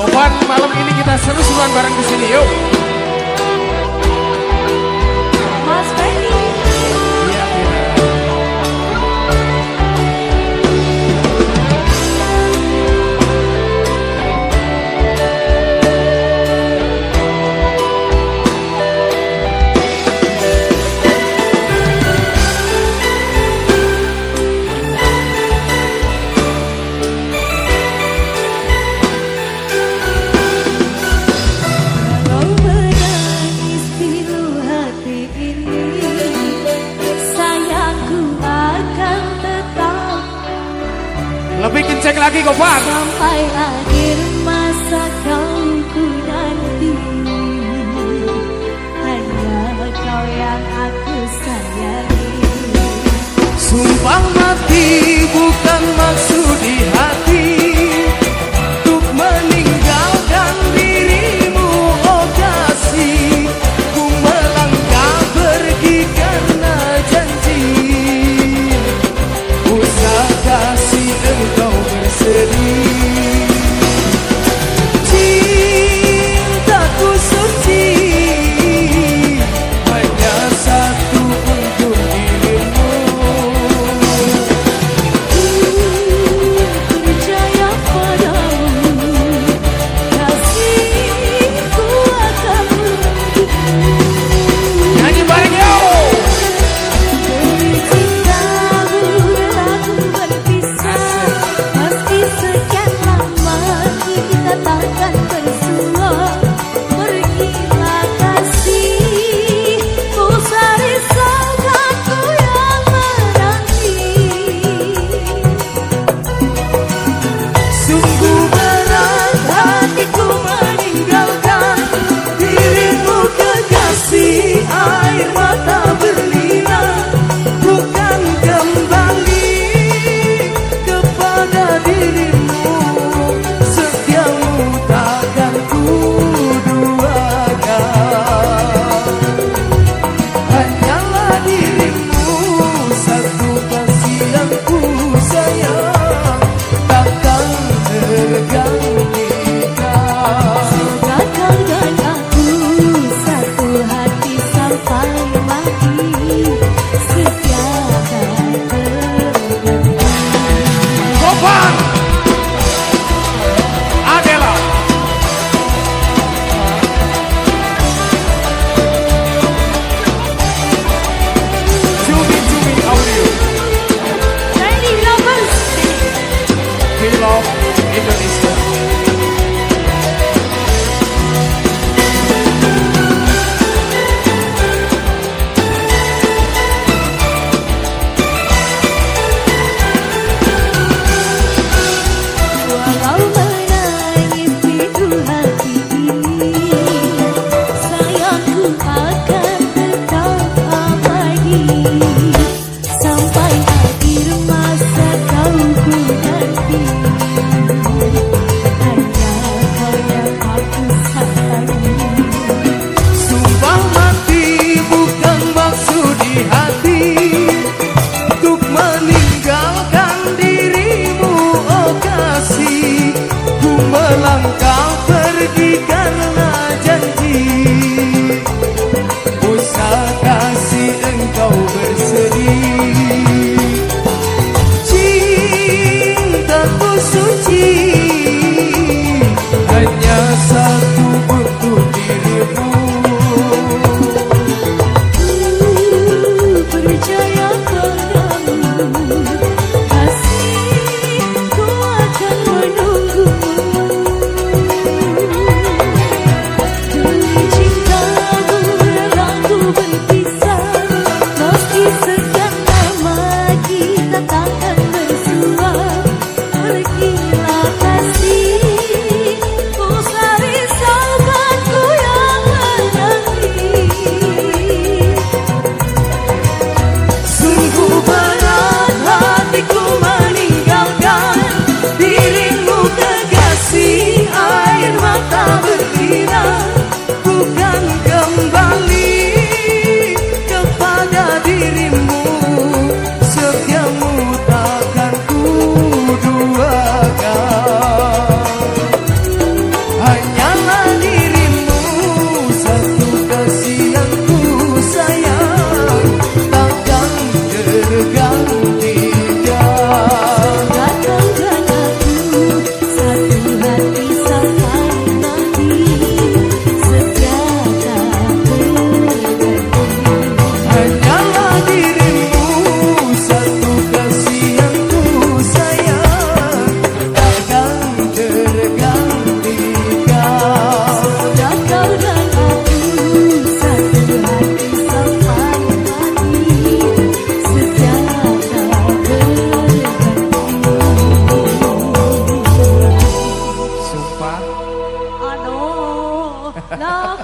Sobat malam ini kita seru-seruan bareng di sini yuk. lagi kau Pak. Sampai akhir masa kau ku nanti Hanya kau yang aku sayangi. Sumpah mati bukan maksud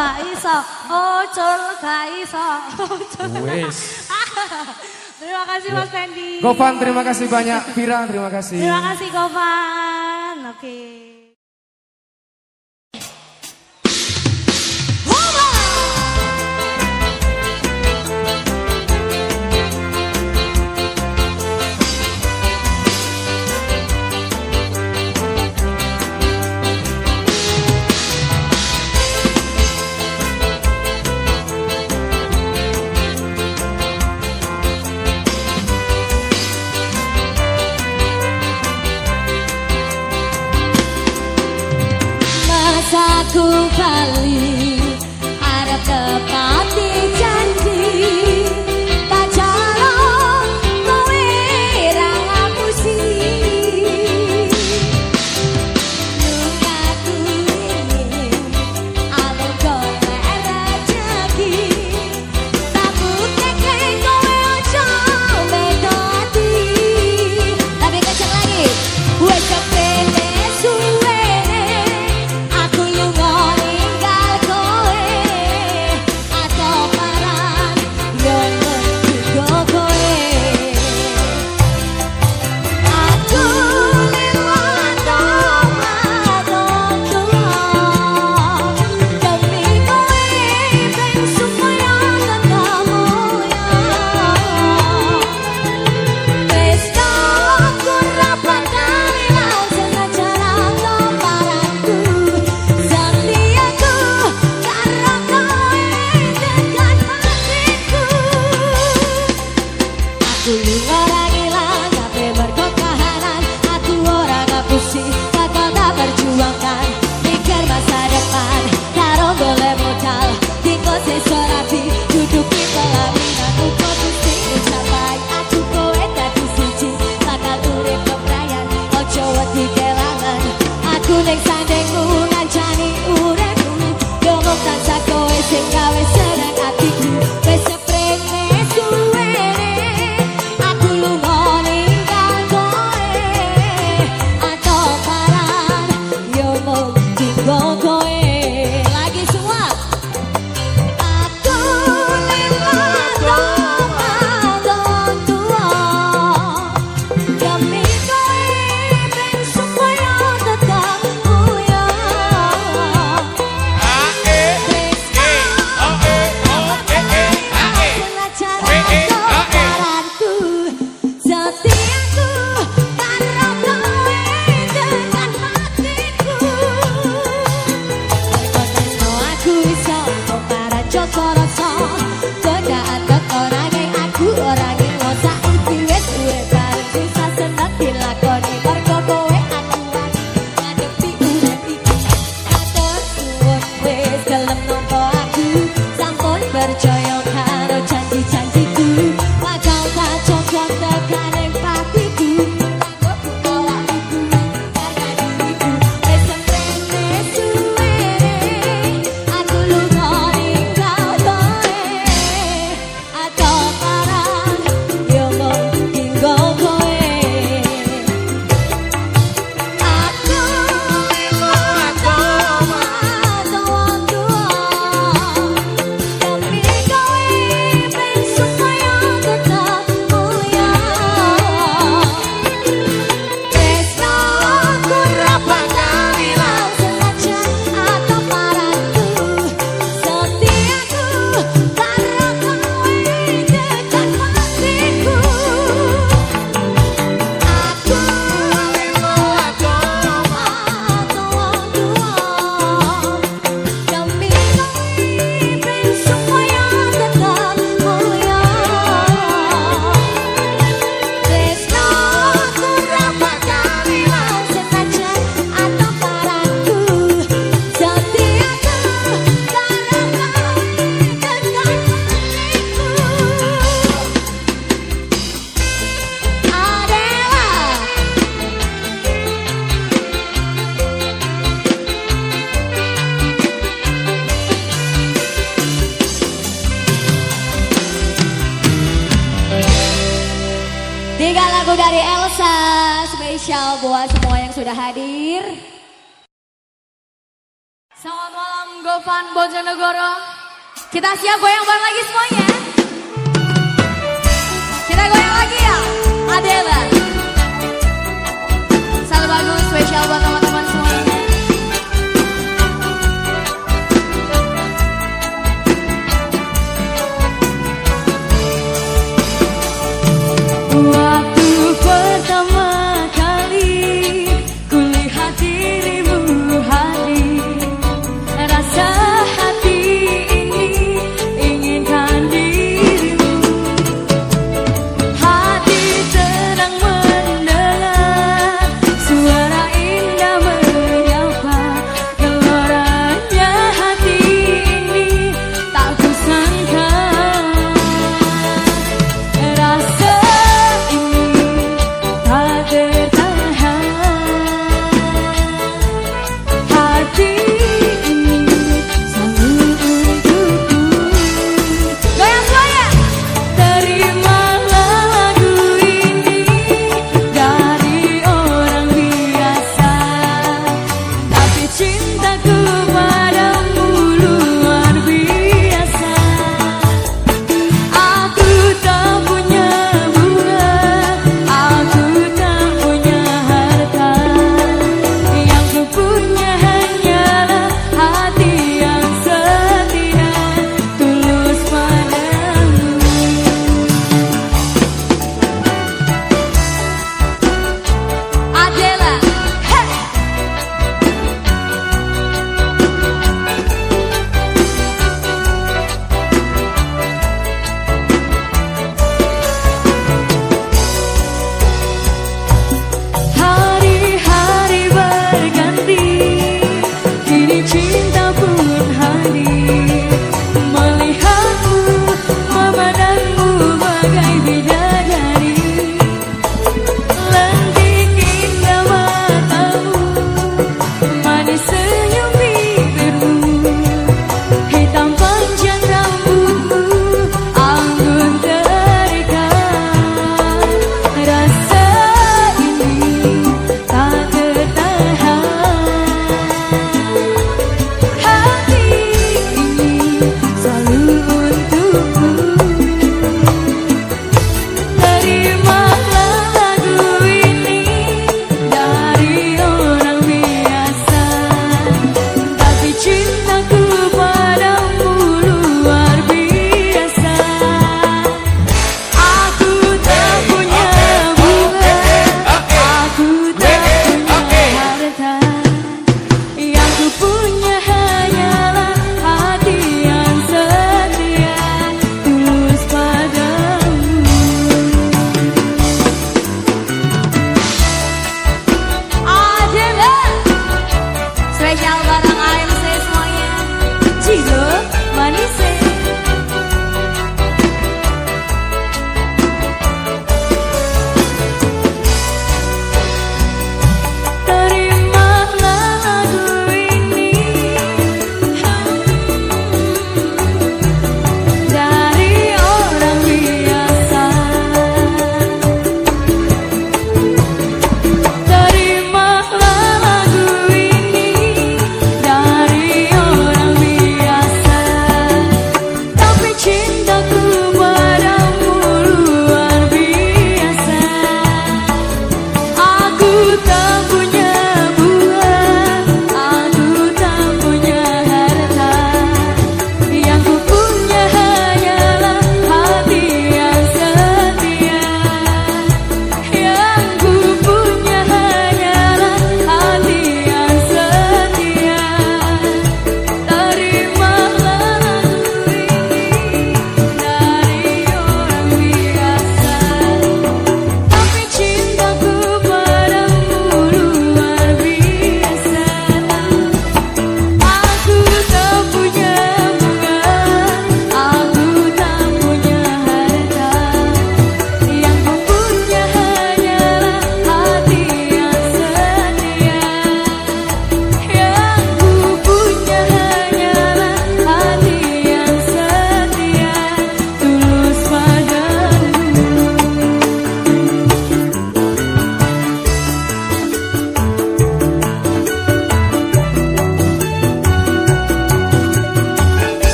gak iso. Ojol gak iso. Wes. terima kasih Mas Fendi. Govan terima kasih banyak. Vira terima kasih. Terima kasih Govan. Oke. Okay.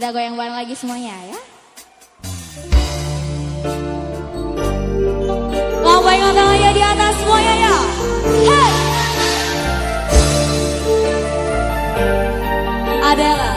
Kita goyang bareng lagi semuanya ya. Lambaikan oh ya di atas semuanya ya. Hey. Adalah.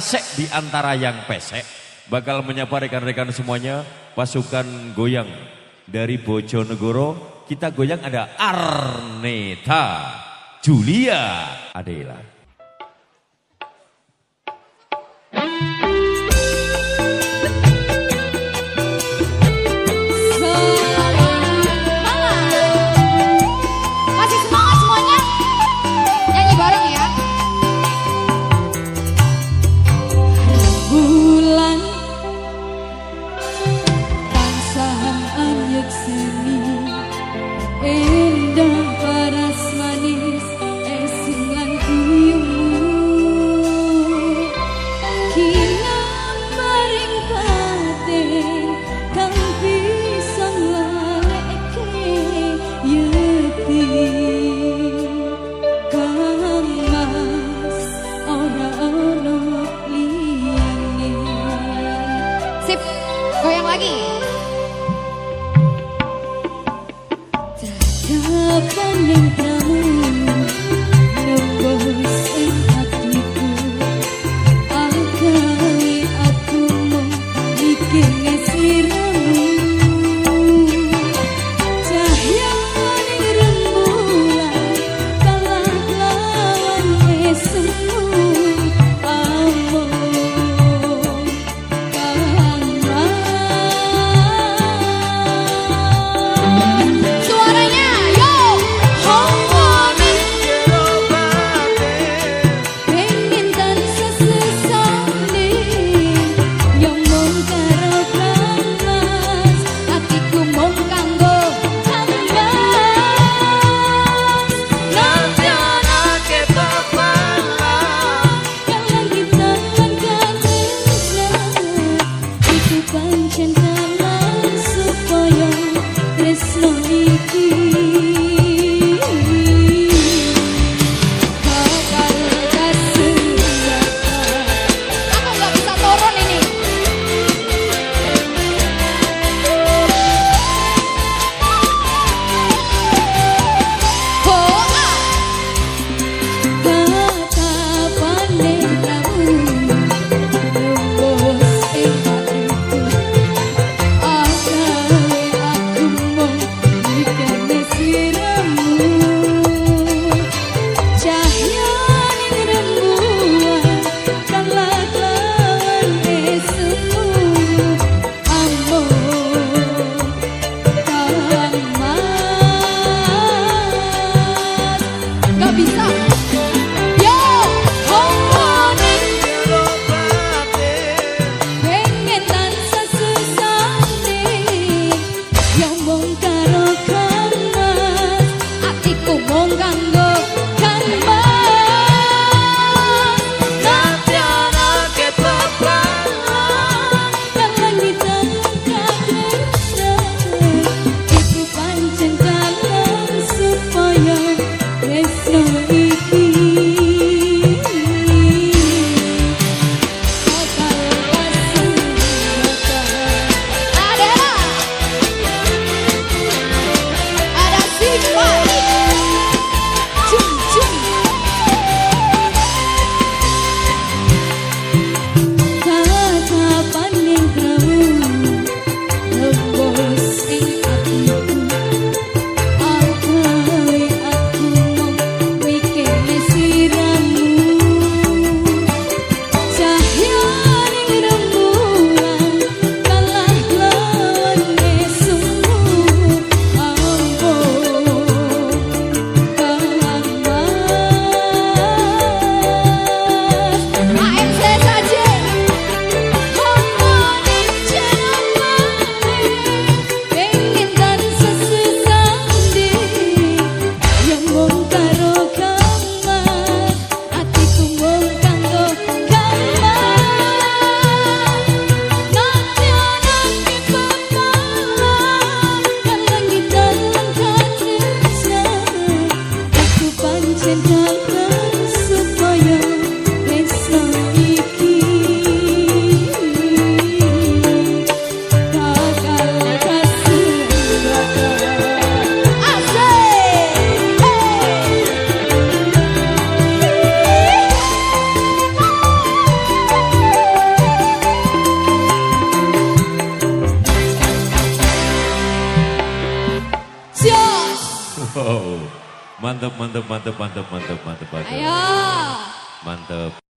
pesek di antara yang pesek. Bakal menyapa rekan-rekan semuanya pasukan goyang dari Bojonegoro. Kita goyang ada Arneta Julia. the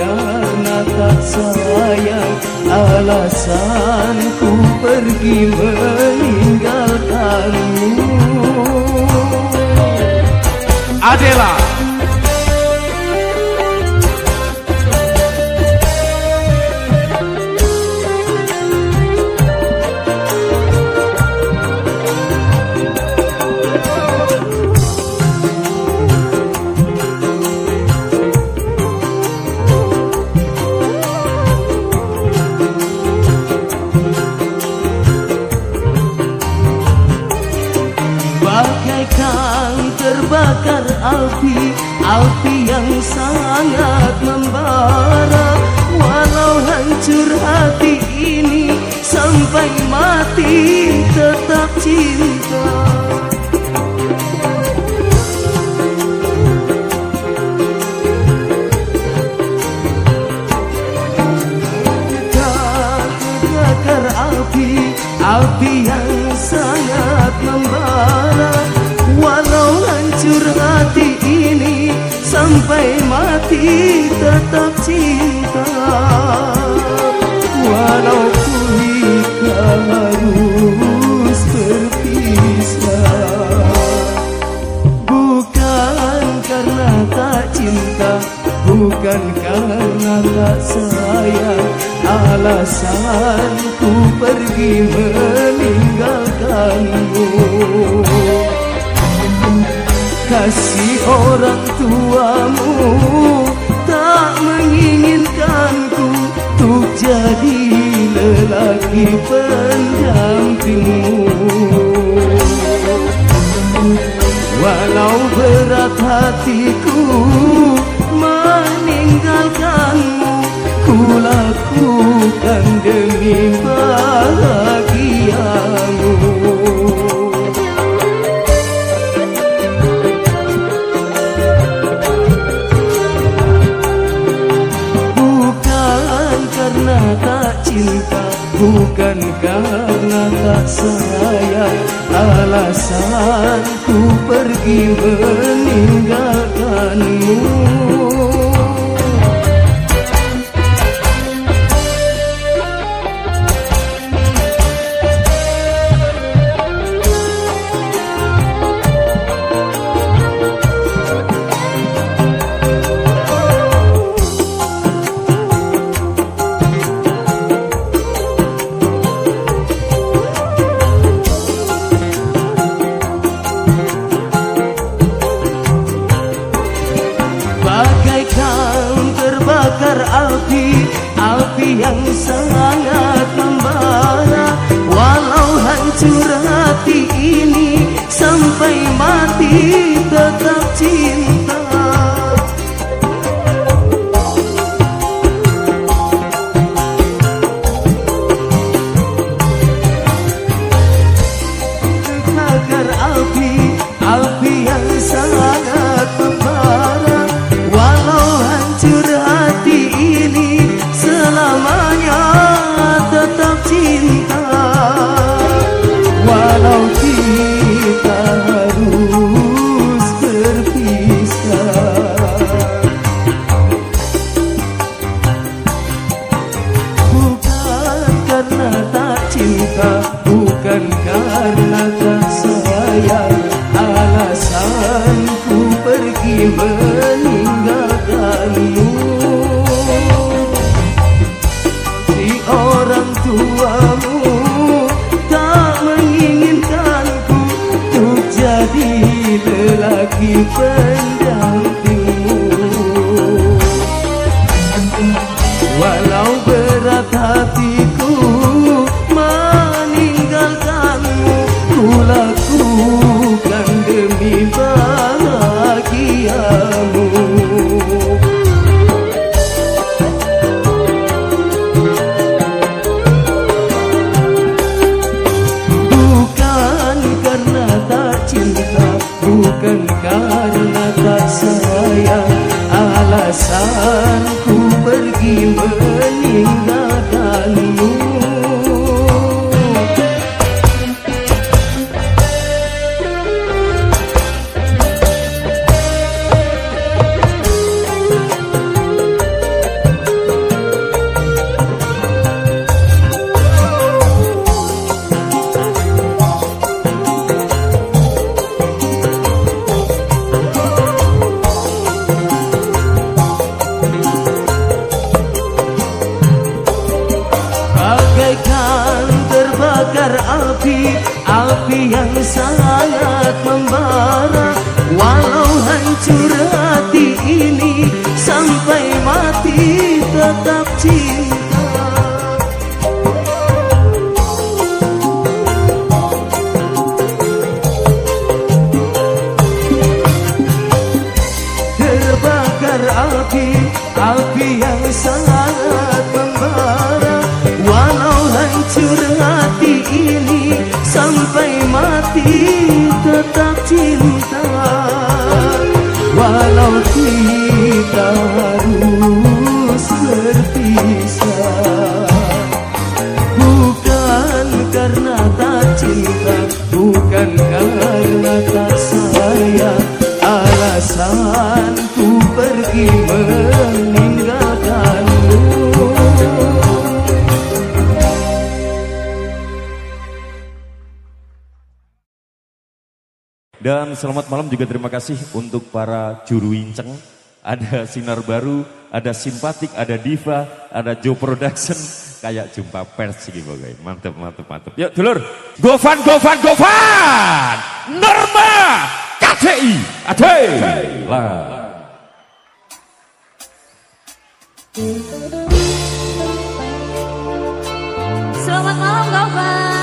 karena tak sayang Alasan ku pergi meninggalkanmu. Adela Mati tetap cinta. Walau kita harus berpisah. Bukan karena tak cinta Bukan karena tak sayang. Alasan ku pergi meninggalkanmu Kasih orang tuamu. Tak menginginkanku Untuk jadi lelaki pendampingmu. Walau berat hatiku meninggalkanmu Ku lakukan demi bahagiamu cinta Bukan karena tak sayang. Alasan ku pergi meninggalkanmu api Api yang sangat membara Walau hancur juga terima kasih untuk para juru inceng. Ada Sinar Baru, ada Simpatik, ada Diva, ada Joe Production. Kayak jumpa pers gitu guys. Mantep, mantep, mantep. Yuk dulur. govan govan govan Norma KCI. Adai. Selamat malam govan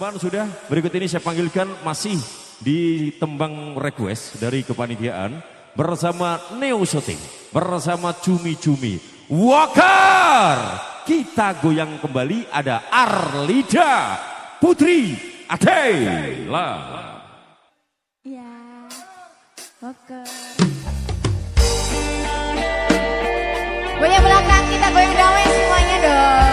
Persembahan sudah. Berikut ini saya panggilkan masih di tembang request dari kepanitiaan bersama Neo Shooting, bersama Cumi Cumi. Wakar! Kita goyang kembali ada Arlida Putri Adela. Ya, oke Goyang belakang kita goyang damai semuanya dong.